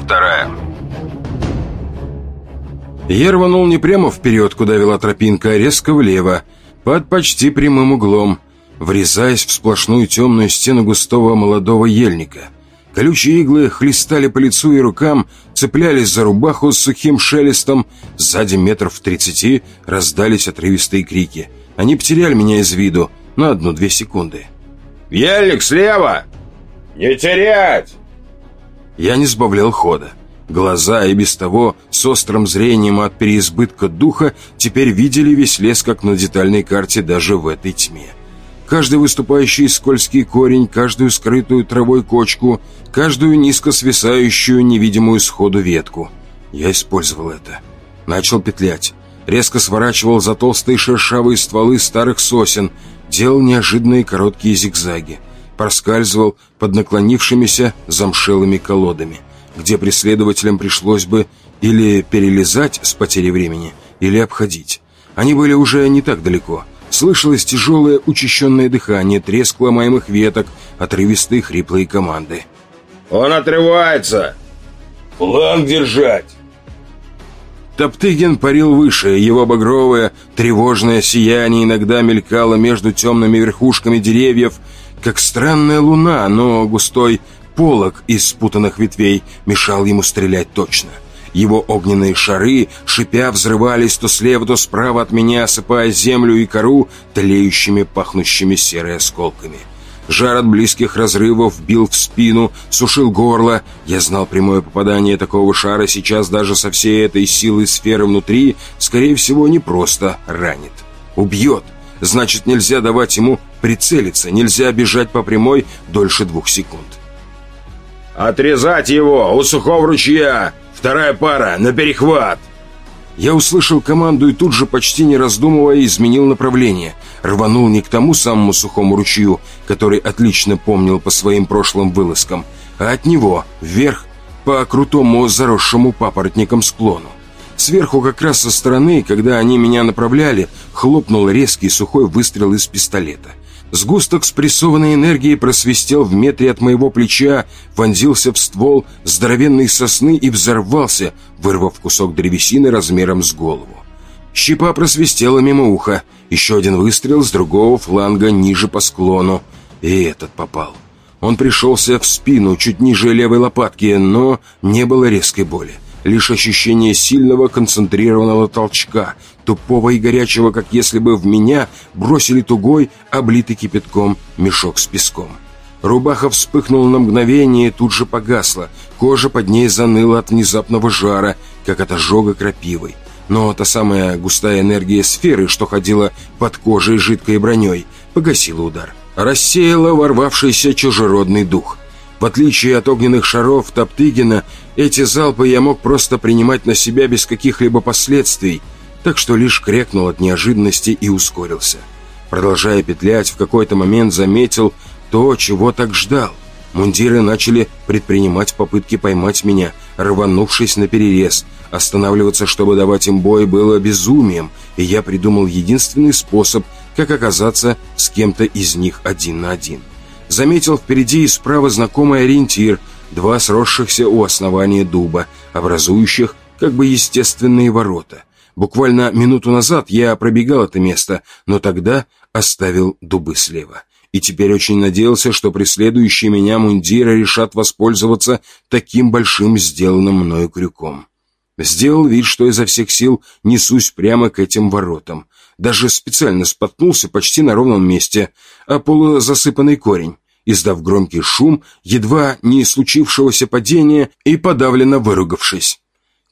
вторая. Я рванул не прямо вперед, куда вела тропинка, а резко влево, под почти прямым углом, врезаясь в сплошную темную стену густого молодого ельника. Колючие иглы хлестали по лицу и рукам, цеплялись за рубаху с сухим шелестом. Сзади метров в тридцати раздались отрывистые крики. Они потеряли меня из виду на одну-две секунды. «Ельник слева!» «Не терять!» Я не сбавлял хода. Глаза и без того с острым зрением от переизбытка духа теперь видели весь лес как на детальной карте даже в этой тьме. Каждый выступающий скользкий корень, каждую скрытую травой кочку, каждую низко свисающую невидимую сходу ветку. Я использовал это. Начал петлять. Резко сворачивал за толстые шершавые стволы старых сосен, делал неожиданные короткие зигзаги. Проскальзывал под наклонившимися замшелыми колодами – где преследователям пришлось бы или перелезать с потерей времени, или обходить. Они были уже не так далеко. Слышалось тяжелое учащенное дыхание, треск ломаемых веток, отрывистые хриплые команды. «Он отрывается! Фланг держать!» Топтыгин парил выше, его багровое, тревожное сияние иногда мелькало между темными верхушками деревьев, как странная луна, но густой полог из спутанных ветвей мешал ему стрелять точно. Его огненные шары, шипя, взрывались то слева, то справа от меня, осыпая землю и кору тлеющими, пахнущими серой осколками. Жар от близких разрывов бил в спину, сушил горло. Я знал прямое попадание такого шара сейчас даже со всей этой силой сферы внутри, скорее всего, не просто ранит. Убьет. Значит, нельзя давать ему прицелиться, нельзя бежать по прямой дольше двух секунд. «Отрезать его! У сухого ручья! Вторая пара! На перехват!» Я услышал команду и тут же, почти не раздумывая, изменил направление. Рванул не к тому самому сухому ручью, который отлично помнил по своим прошлым вылазкам, а от него, вверх, по крутому заросшему папоротником склону. Сверху, как раз со стороны, когда они меня направляли, хлопнул резкий сухой выстрел из пистолета. Сгусток спрессованной энергии просвистел в метре от моего плеча, вонзился в ствол здоровенной сосны и взорвался, вырвав кусок древесины размером с голову. Щепа просвистела мимо уха. Еще один выстрел с другого фланга ниже по склону. И этот попал. Он пришелся в спину, чуть ниже левой лопатки, но не было резкой боли. Лишь ощущение сильного концентрированного толчка, тупого и горячего, как если бы в меня бросили тугой, облитый кипятком мешок с песком. Рубаха вспыхнула на мгновение и тут же погасла. Кожа под ней заныла от внезапного жара, как от ожога крапивой. Но та самая густая энергия сферы, что ходила под кожей жидкой броней, погасила удар. Рассеяла ворвавшийся чужеродный дух. В отличие от огненных шаров Топтыгина, эти залпы я мог просто принимать на себя без каких-либо последствий, так что лишь крякнул от неожиданности и ускорился. Продолжая петлять, в какой-то момент заметил то, чего так ждал. Мундиры начали предпринимать попытки поймать меня, рванувшись на перерез. Останавливаться, чтобы давать им бой, было безумием, и я придумал единственный способ, как оказаться с кем-то из них один на один заметил впереди и справа знакомый ориентир, два сросшихся у основания дуба, образующих как бы естественные ворота. Буквально минуту назад я пробегал это место, но тогда оставил дубы слева. И теперь очень надеялся, что преследующие меня мундиры решат воспользоваться таким большим сделанным мною крюком. Сделал вид, что изо всех сил несусь прямо к этим воротам. Даже специально споткнулся почти на ровном месте, а полузасыпанный корень издав громкий шум, едва не случившегося падения и подавленно выругавшись.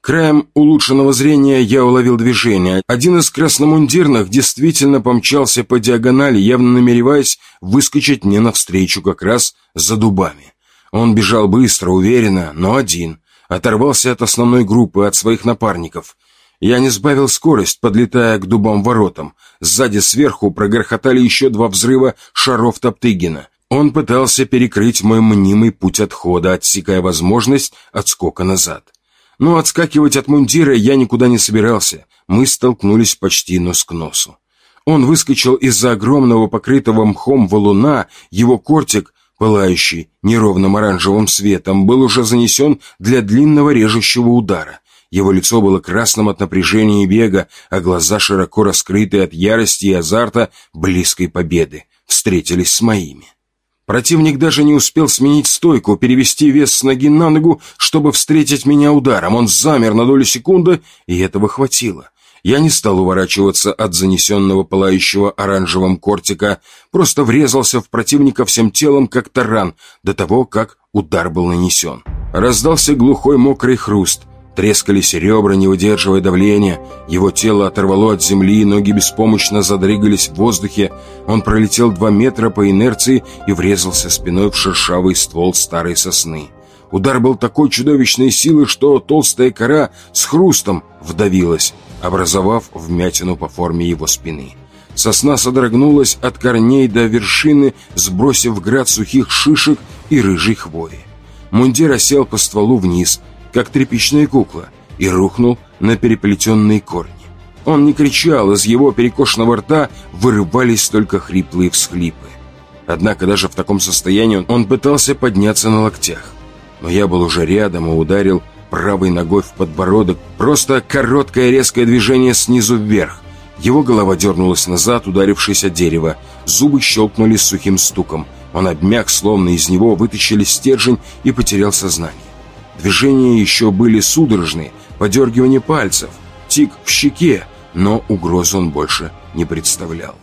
Краем улучшенного зрения я уловил движение. Один из красномундирных действительно помчался по диагонали, явно намереваясь выскочить мне навстречу как раз за дубами. Он бежал быстро, уверенно, но один. Оторвался от основной группы, от своих напарников. Я не сбавил скорость, подлетая к дубам воротам. Сзади сверху прогрохотали еще два взрыва шаров Топтыгина. Он пытался перекрыть мой мнимый путь отхода, отсекая возможность отскока назад. Но отскакивать от мундира я никуда не собирался. Мы столкнулись почти нос к носу. Он выскочил из-за огромного покрытого мхом валуна, его кортик пылающий неровным оранжевым светом, был уже занесен для длинного режущего удара. Его лицо было красным от напряжения и бега, а глаза, широко раскрытые от ярости и азарта близкой победы, встретились с моими. Противник даже не успел сменить стойку, перевести вес с ноги на ногу, чтобы встретить меня ударом. Он замер на долю секунды, и этого хватило. Я не стал уворачиваться от занесенного пылающего оранжевым кортика, просто врезался в противника всем телом, как таран, до того, как удар был нанесен. Раздался глухой мокрый хруст. Трескались ребра, не выдерживая давления. Его тело оторвало от земли, ноги беспомощно задрыгались в воздухе. Он пролетел два метра по инерции и врезался спиной в шершавый ствол старой сосны. Удар был такой чудовищной силы, что толстая кора с хрустом вдавилась, образовав вмятину по форме его спины. Сосна содрогнулась от корней до вершины, сбросив град сухих шишек и рыжей хвои. Мундир осел по стволу вниз, как тряпичная кукла, и рухнул на переплетенные корни. Он не кричал, из его перекошенного рта вырывались только хриплые всхлипы. Однако даже в таком состоянии он пытался подняться на локтях. Но я был уже рядом и ударил правой ногой в подбородок. Просто короткое резкое движение снизу вверх. Его голова дернулась назад, ударившись о дерево. Зубы щелкнули сухим стуком. Он обмяк, словно из него вытащили стержень и потерял сознание. Движения еще были судорожные, подергивание пальцев, тик в щеке, но угрозу он больше не представлял.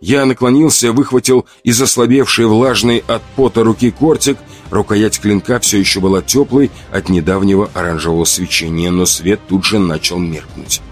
Я наклонился, выхватил из ослабевшей влажной от пота руки кортик. Рукоять клинка все еще была теплой от недавнего оранжевого свечения, но свет тут же начал меркнуть.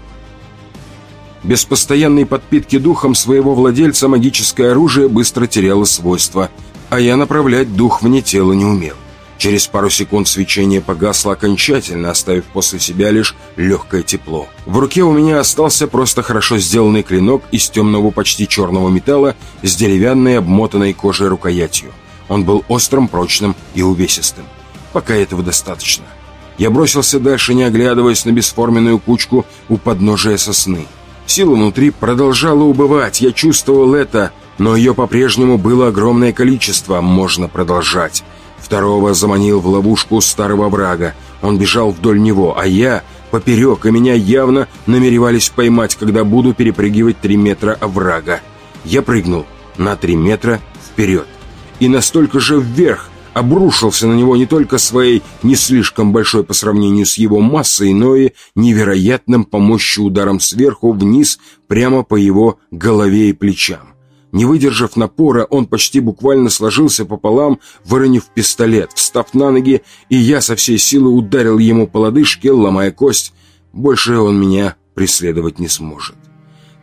Без постоянной подпитки духом своего владельца магическое оружие быстро теряло свойства, а я направлять дух вне тела не умел. Через пару секунд свечение погасло окончательно, оставив после себя лишь легкое тепло. В руке у меня остался просто хорошо сделанный клинок из темного почти черного металла с деревянной обмотанной кожей рукоятью. Он был острым, прочным и увесистым. Пока этого достаточно. Я бросился дальше, не оглядываясь на бесформенную кучку у подножия сосны. Сила внутри продолжала убывать, я чувствовал это, но ее по-прежнему было огромное количество, можно продолжать. Второго заманил в ловушку старого врага. Он бежал вдоль него, а я поперек, и меня явно намеревались поймать, когда буду перепрыгивать три метра оврага. Я прыгнул на три метра вперед. И настолько же вверх обрушился на него не только своей не слишком большой по сравнению с его массой, но и невероятным по мощи ударом сверху вниз прямо по его голове и плечам. Не выдержав напора, он почти буквально сложился пополам, выронив пистолет, встав на ноги, и я со всей силы ударил ему по лодыжке, ломая кость. Больше он меня преследовать не сможет.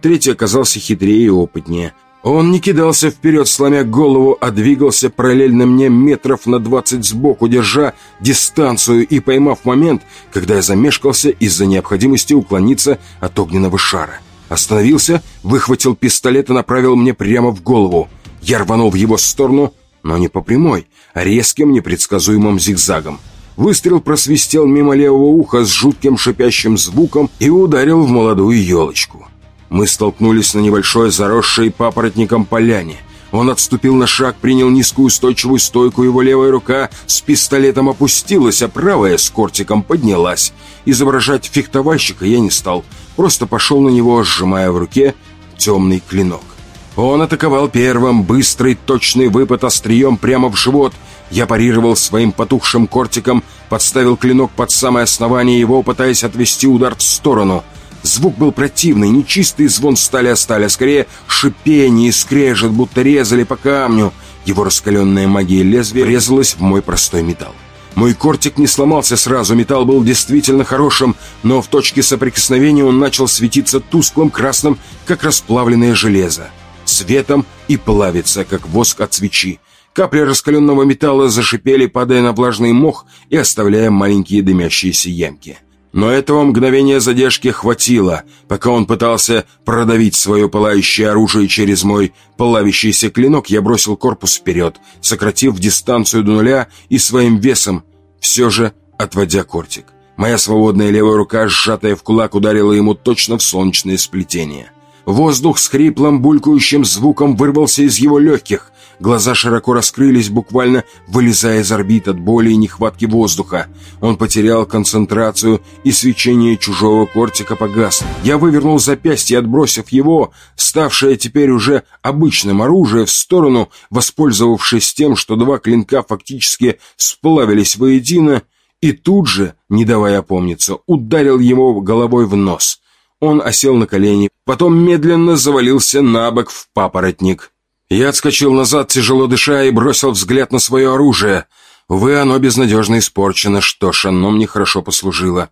Третий оказался хитрее и опытнее. Он не кидался вперед, сломя голову, а двигался параллельно мне метров на двадцать сбоку, держа дистанцию и поймав момент, когда я замешкался из-за необходимости уклониться от огненного шара. Остановился, выхватил пистолет и направил мне прямо в голову. Я рванул в его сторону, но не по прямой, а резким, непредсказуемым зигзагом. Выстрел просвистел мимо левого уха с жутким шипящим звуком и ударил в молодую елочку. Мы столкнулись на небольшой заросшей папоротником поляне. Он отступил на шаг, принял низкую устойчивую стойку, его левая рука с пистолетом опустилась, а правая с кортиком поднялась. Изображать фехтовальщика я не стал — просто пошел на него, сжимая в руке темный клинок. Он атаковал первым, быстрый, точный выпад острием прямо в живот. Я парировал своим потухшим кортиком, подставил клинок под самое основание его, пытаясь отвести удар в сторону. Звук был противный, нечистый звон стали о стали, а скорее шипение и скрежет, будто резали по камню. Его раскаленная магия лезвия резалась в мой простой металл. Мой кортик не сломался сразу, металл был действительно хорошим, но в точке соприкосновения он начал светиться тусклым красным, как расплавленное железо, светом и плавиться, как воск от свечи. Капли раскаленного металла зашипели, падая на влажный мох и оставляя маленькие дымящиеся ямки. Но этого мгновения задержки хватило, пока он пытался продавить свое пылающее оружие через мой плавящийся клинок, я бросил корпус вперед, сократив дистанцию до нуля и своим весом, все же отводя кортик. Моя свободная левая рука, сжатая в кулак, ударила ему точно в солнечное сплетение. Воздух с хриплым, булькающим звуком вырвался из его легких. Глаза широко раскрылись, буквально вылезая из орбит от боли и нехватки воздуха. Он потерял концентрацию, и свечение чужого кортика погас. Я вывернул запястье, отбросив его, ставшее теперь уже обычным оружием, в сторону, воспользовавшись тем, что два клинка фактически сплавились воедино, и тут же, не давая опомниться, ударил его головой в нос. Он осел на колени, потом медленно завалился на бок в папоротник. Я отскочил назад, тяжело дыша, и бросил взгляд на свое оружие. Увы, оно безнадежно испорчено, что ж, оно мне хорошо послужило.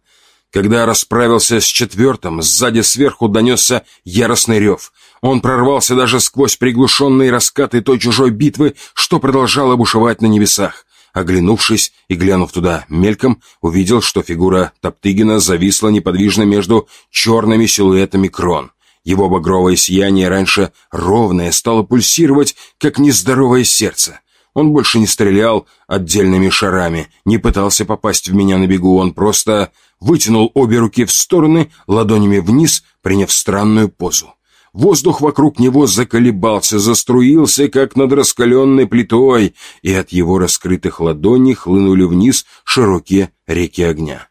Когда расправился с четвертым, сзади сверху донесся яростный рев. Он прорвался даже сквозь приглушенные раскаты той чужой битвы, что продолжала бушевать на небесах. Оглянувшись и глянув туда мельком, увидел, что фигура Топтыгина зависла неподвижно между черными силуэтами крон. Его багровое сияние, раньше ровное, стало пульсировать, как нездоровое сердце. Он больше не стрелял отдельными шарами, не пытался попасть в меня на бегу, он просто вытянул обе руки в стороны, ладонями вниз, приняв странную позу. Воздух вокруг него заколебался, заструился, как над раскаленной плитой, и от его раскрытых ладоней хлынули вниз широкие реки огня.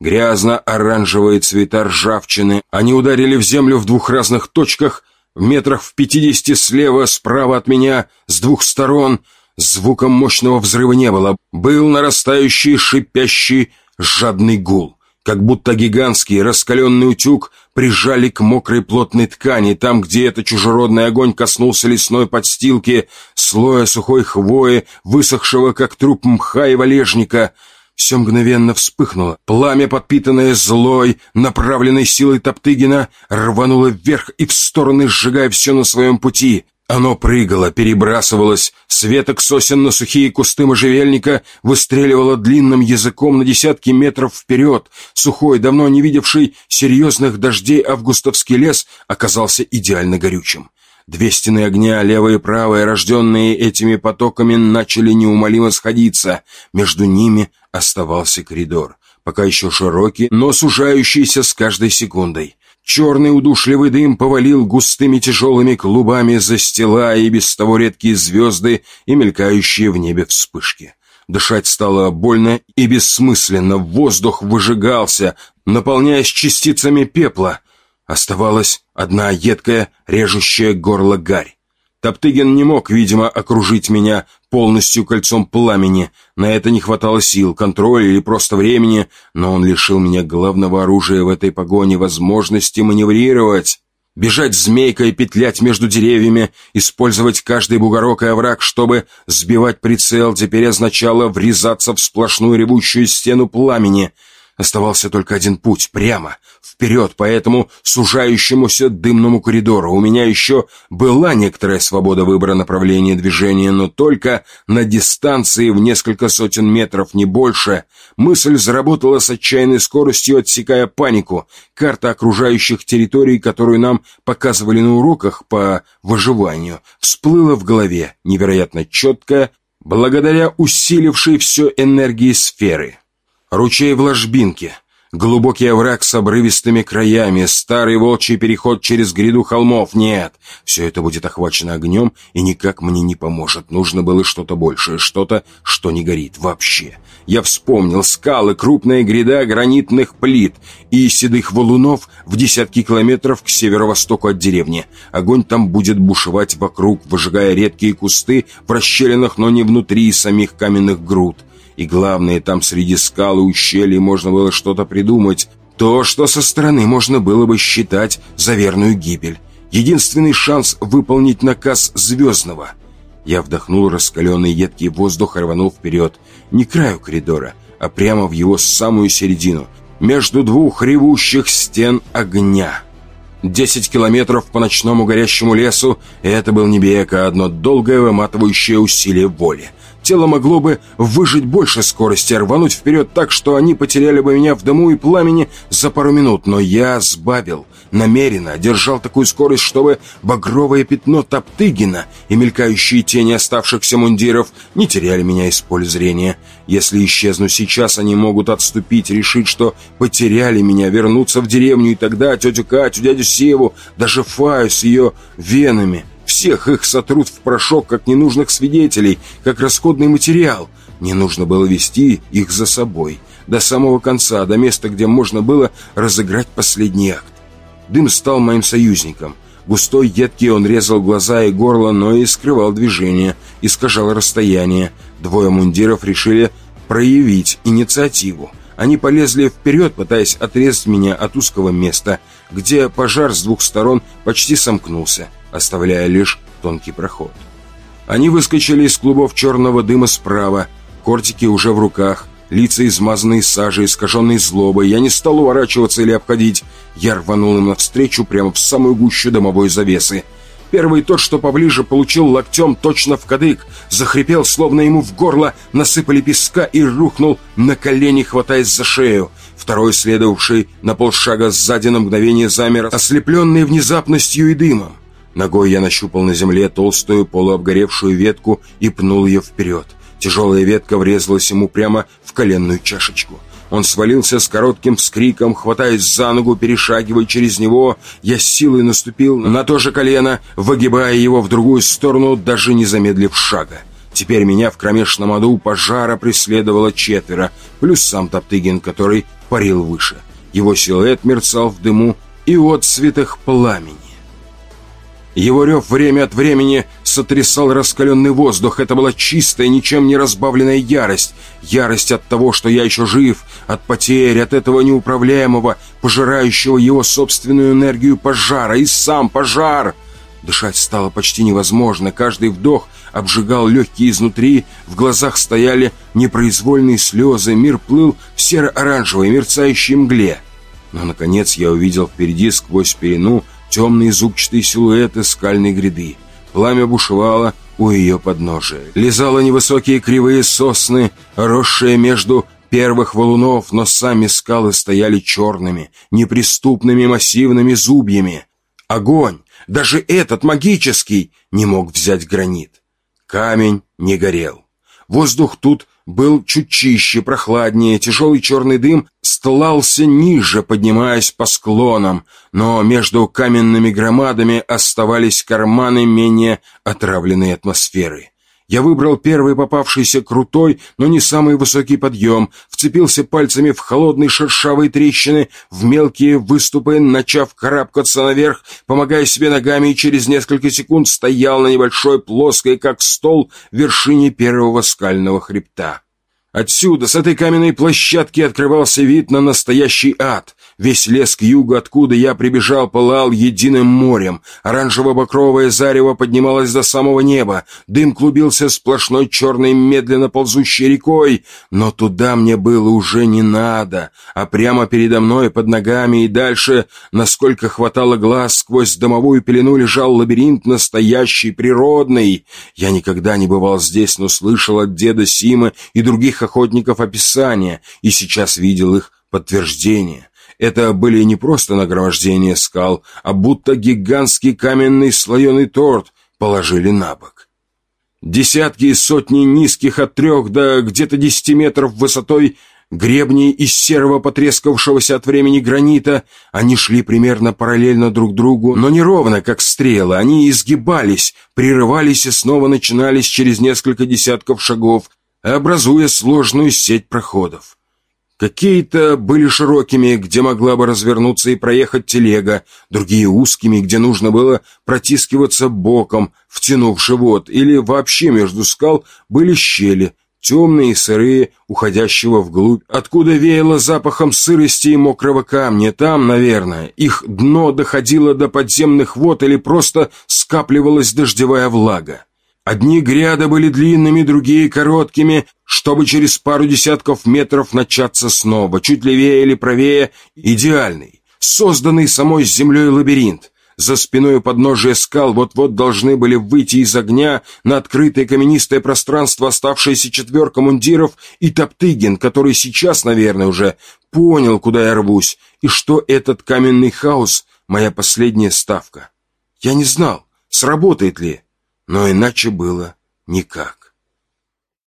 Грязно-оранжевые цвета ржавчины, они ударили в землю в двух разных точках, в метрах в пятидесяти слева, справа от меня, с двух сторон. Звуком мощного взрыва не было, был нарастающий, шипящий, жадный гул как будто гигантский раскаленный утюг прижали к мокрой плотной ткани, там, где этот чужеродный огонь коснулся лесной подстилки, слоя сухой хвои, высохшего, как труп мха и валежника. Все мгновенно вспыхнуло. Пламя, подпитанное злой, направленной силой Топтыгина, рвануло вверх и в стороны, сжигая все на своем пути. Оно прыгало, перебрасывалось, с веток сосен на сухие кусты можжевельника выстреливало длинным языком на десятки метров вперед. Сухой, давно не видевший серьезных дождей августовский лес оказался идеально горючим. Две стены огня, левая и правая, рожденные этими потоками, начали неумолимо сходиться. Между ними оставался коридор, пока еще широкий, но сужающийся с каждой секундой. Черный удушливый дым повалил густыми тяжелыми клубами, застилая и без того редкие звезды и мелькающие в небе вспышки. Дышать стало больно и бессмысленно, воздух выжигался, наполняясь частицами пепла. Оставалась одна едкая, режущая горло гарь. Топтыгин не мог, видимо, окружить меня полностью кольцом пламени. На это не хватало сил, контроля или просто времени, но он лишил меня главного оружия в этой погоне возможности маневрировать. Бежать змейкой, петлять между деревьями, использовать каждый бугорок и овраг, чтобы сбивать прицел, теперь означало врезаться в сплошную ревущую стену пламени — Оставался только один путь — прямо, вперед по этому сужающемуся дымному коридору. У меня еще была некоторая свобода выбора направления движения, но только на дистанции в несколько сотен метров, не больше. Мысль заработала с отчаянной скоростью, отсекая панику. Карта окружающих территорий, которую нам показывали на уроках по выживанию, всплыла в голове, невероятно четкая, благодаря усилившей все энергии сферы. Ручей в ложбинке, глубокий овраг с обрывистыми краями, старый волчий переход через гряду холмов. Нет, все это будет охвачено огнем и никак мне не поможет. Нужно было что-то большее, что-то, что не горит вообще. Я вспомнил скалы, крупная гряда гранитных плит и седых валунов в десятки километров к северо-востоку от деревни. Огонь там будет бушевать вокруг, выжигая редкие кусты в расщелинах, но не внутри самих каменных груд. И главное, там среди скал и ущелий можно было что-то придумать. То, что со стороны можно было бы считать за верную гибель. Единственный шанс выполнить наказ Звездного. Я вдохнул раскаленный едкий воздух и рванул вперед. Не краю коридора, а прямо в его самую середину. Между двух ревущих стен огня. Десять километров по ночному горящему лесу, это был не бег, а одно долгое выматывающее усилие воли. Тело могло бы выжить больше скорости, рвануть вперед так, что они потеряли бы меня в дыму и пламени за пару минут, но я сбавил, намеренно держал такую скорость, чтобы багровое пятно Топтыгина и мелькающие тени оставшихся мундиров не теряли меня из поля зрения. Если исчезну сейчас, они могут отступить, решить, что потеряли меня, вернуться в деревню, и тогда тетю Катю, дядю Севу, даже Фаю с ее венами — всех их сотрут в порошок, как ненужных свидетелей, как расходный материал. Мне нужно было вести их за собой, до самого конца, до места, где можно было разыграть последний акт. Дым стал моим союзником. Густой, едкий он резал глаза и горло, но и скрывал движение, искажал расстояние. Двое мундиров решили проявить инициативу. Они полезли вперед, пытаясь отрезать меня от узкого места, где пожар с двух сторон почти сомкнулся, оставляя лишь тонкий проход. Они выскочили из клубов черного дыма справа, кортики уже в руках, лица измазанные сажей, искаженные злобой. Я не стал уворачиваться или обходить. Я рванул им навстречу прямо в самую гущу дымовой завесы. Первый тот, что поближе, получил локтем точно в кадык, захрипел, словно ему в горло насыпали песка и рухнул на колени, хватаясь за шею. Второй, следовавший на полшага сзади на мгновение замер, ослепленный внезапностью и дымом. Ногой я нащупал на земле толстую полуобгоревшую ветку и пнул ее вперед. Тяжелая ветка врезалась ему прямо в коленную чашечку. Он свалился с коротким вскриком, хватаясь за ногу, перешагивая через него. Я силой наступил на то же колено, выгибая его в другую сторону, даже не замедлив шага. Теперь меня в кромешном аду пожара преследовало четверо, плюс сам Топтыгин, который парил выше. Его силуэт мерцал в дыму и отцветах пламени. Его рев время от времени сотрясал раскаленный воздух. Это была чистая, ничем не разбавленная ярость. Ярость от того, что я еще жив, от потерь, от этого неуправляемого, пожирающего его собственную энергию пожара. И сам пожар! Дышать стало почти невозможно. Каждый вдох обжигал легкие изнутри. В глазах стояли непроизвольные слезы. Мир плыл в серо-оранжевой мерцающей мгле. Но, наконец, я увидел впереди сквозь пелену темные зубчатые силуэты скальной гряды. Пламя бушевало у ее подножия. Лизало невысокие кривые сосны, росшие между первых валунов, но сами скалы стояли черными, неприступными массивными зубьями. Огонь, даже этот магический, не мог взять гранит. Камень не горел. Воздух тут был чуть чище, прохладнее, тяжелый черный дым стлался ниже, поднимаясь по склонам, но между каменными громадами оставались карманы менее отравленной атмосферы. Я выбрал первый попавшийся крутой, но не самый высокий подъем, вцепился пальцами в холодные шершавые трещины, в мелкие выступы, начав карабкаться наверх, помогая себе ногами, и через несколько секунд стоял на небольшой плоской, как стол, вершине первого скального хребта. Отсюда, с этой каменной площадки, открывался вид на настоящий ад. Весь лес к югу, откуда я прибежал, пылал единым морем. Оранжево-бакровое зарево поднималось до самого неба. Дым клубился сплошной черной медленно ползущей рекой. Но туда мне было уже не надо. А прямо передо мной, под ногами и дальше, насколько хватало глаз, сквозь домовую пелену лежал лабиринт настоящий, природный. Я никогда не бывал здесь, но слышал от деда Сима и других охотников описания, и сейчас видел их подтверждение. Это были не просто нагромождения скал, а будто гигантский каменный слоеный торт положили на бок. Десятки и сотни низких от трех до где-то десяти метров высотой гребней из серого потрескавшегося от времени гранита, они шли примерно параллельно друг другу, но не ровно, как стрелы, они изгибались, прерывались и снова начинались через несколько десятков шагов, образуя сложную сеть проходов. Какие-то были широкими, где могла бы развернуться и проехать телега, другие узкими, где нужно было протискиваться боком, втянув живот, или вообще между скал были щели, темные и сырые, уходящего вглубь, откуда веяло запахом сырости и мокрого камня. Там, наверное, их дно доходило до подземных вод или просто скапливалась дождевая влага. Одни гряды были длинными, другие короткими, чтобы через пару десятков метров начаться снова, чуть левее или правее, идеальный, созданный самой землей лабиринт. За спиной у подножия скал вот-вот должны были выйти из огня на открытое каменистое пространство оставшаяся четверка мундиров и Топтыгин, который сейчас, наверное, уже понял, куда я рвусь, и что этот каменный хаос — моя последняя ставка. Я не знал, сработает ли но иначе было никак.